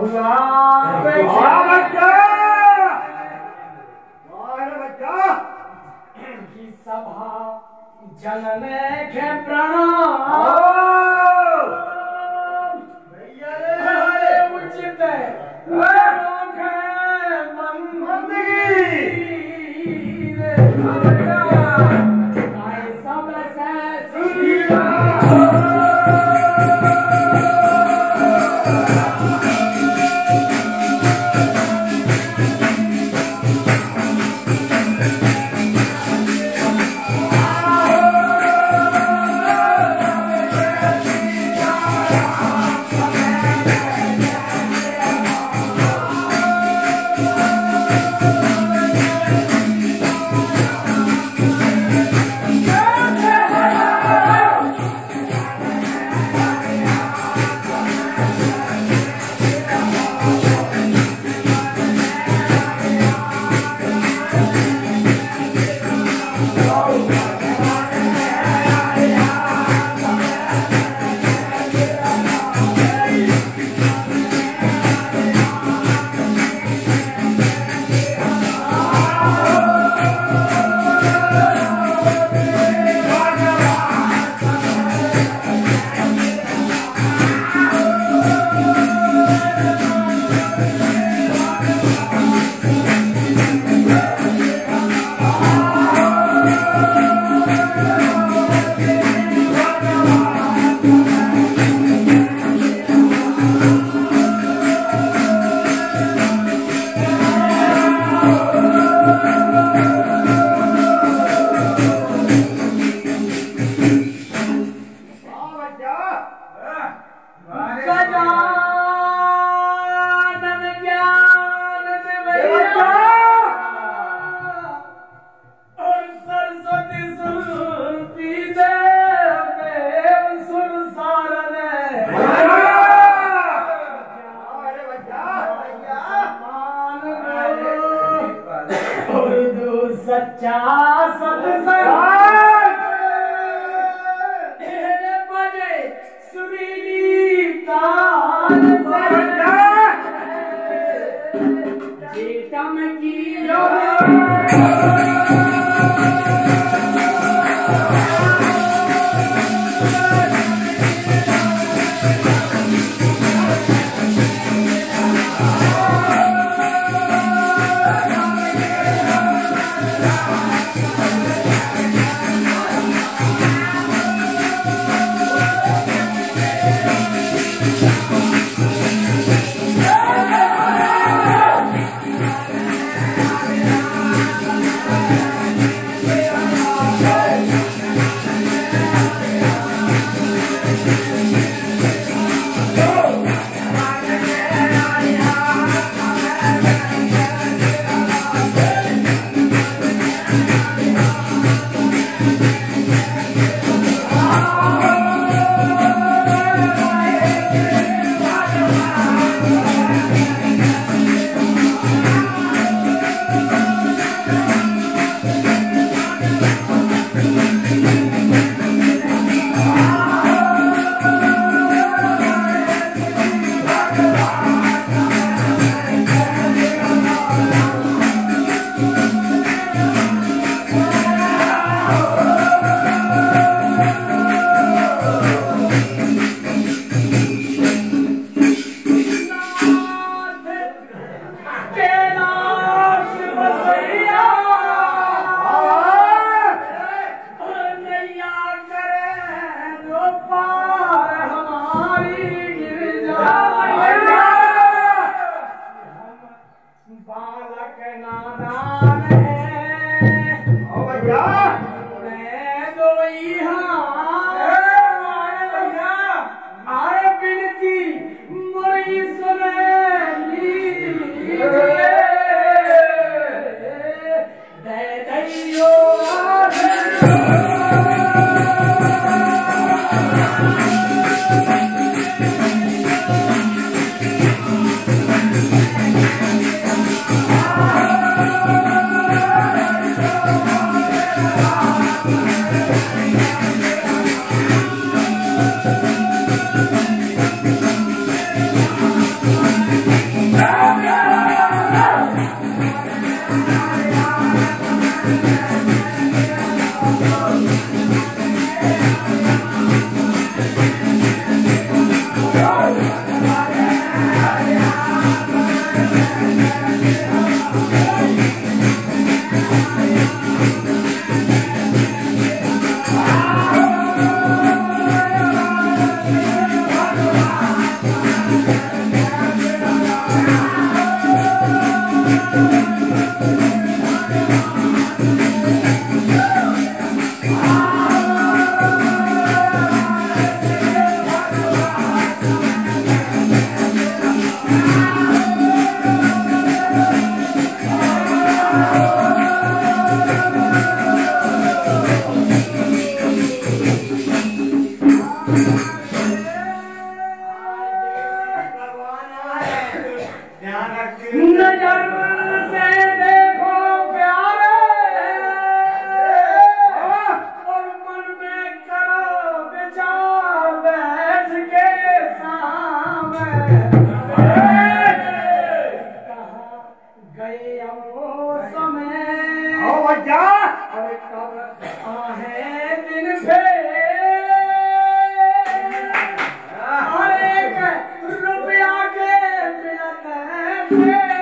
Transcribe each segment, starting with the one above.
बच्चा। की सभा जन में प्रणाम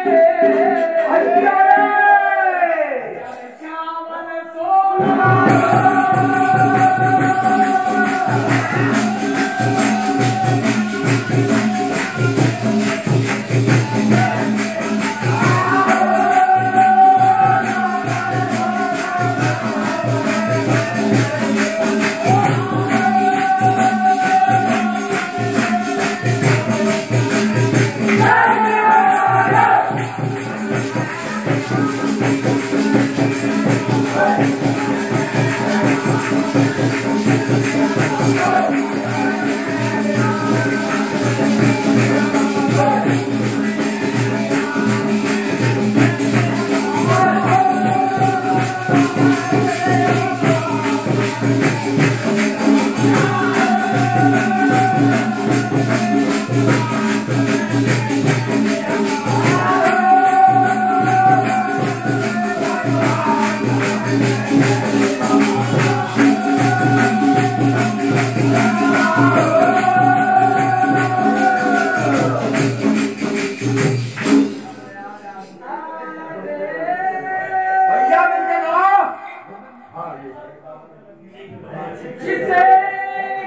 Hey. She said.